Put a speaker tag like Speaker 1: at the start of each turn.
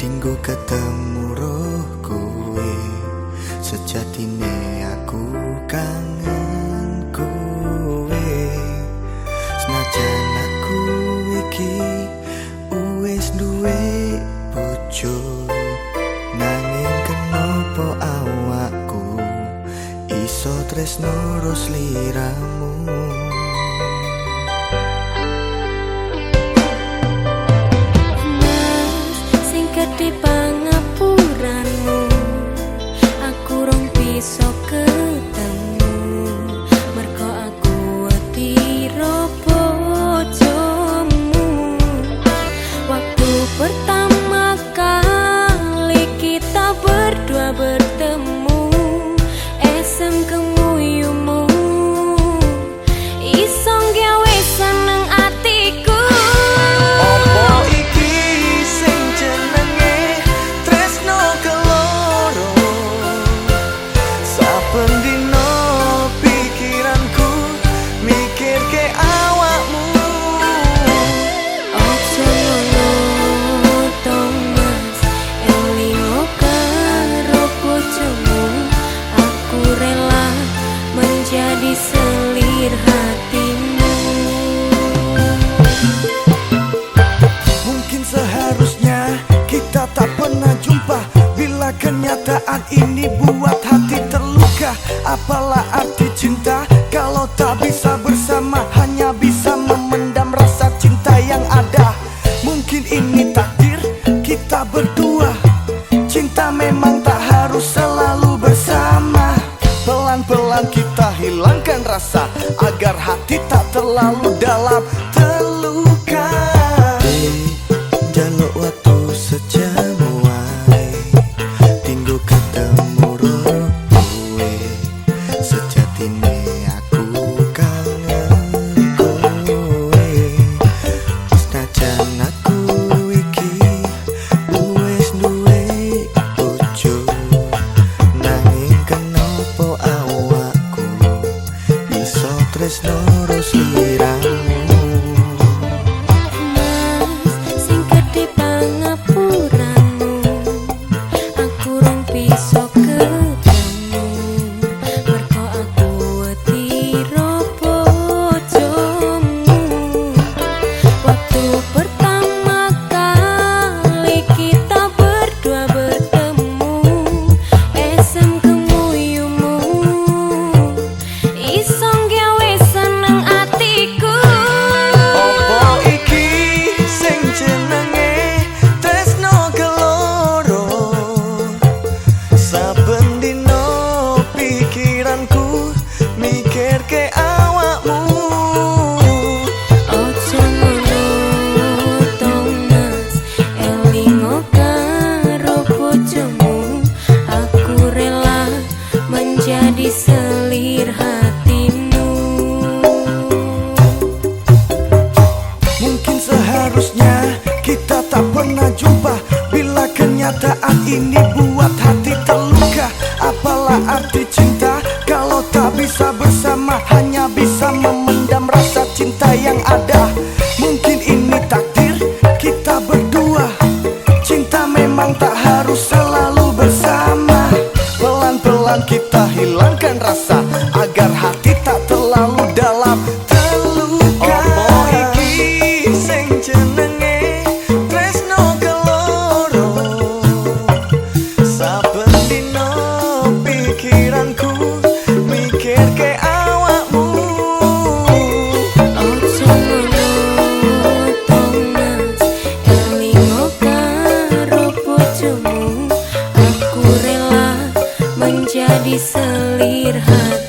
Speaker 1: Tinggu ketemu roh kowe Sejatine aku kangen kowe. Senajan aku iki Uwes duwe bojo Nanging kenopo awakku Iso tresno ros liramu
Speaker 2: gedhe pangapuranmu aku rong bisa ketemu
Speaker 1: Mungkin seharusnya kita tak pernah jumpa Bila kenyataan ini buat hati terluka. Apalah arti cinta kalau tak bisa bersama Hanya bisa memendam rasa cinta yang ada. Mungkin ini takdir kita berdua rasa Agar hati tak terlalu dalam there's no mikir ke awakmu.
Speaker 2: Ojo ngono Thomas Elingo karo bojomu. Aku rela menjadi selir hatimu.
Speaker 1: Mungkin seharusnya kita tak pernah jumpa Bila kenyataan ini buat bisa bersama Hanya bisa memendam rasa cinta yang ada. Mungkin ini takdir kita berdua. Cinta memang tak harus selalu bersama. Pelan-pelan kita hilangkan rasa Jadi selir hati.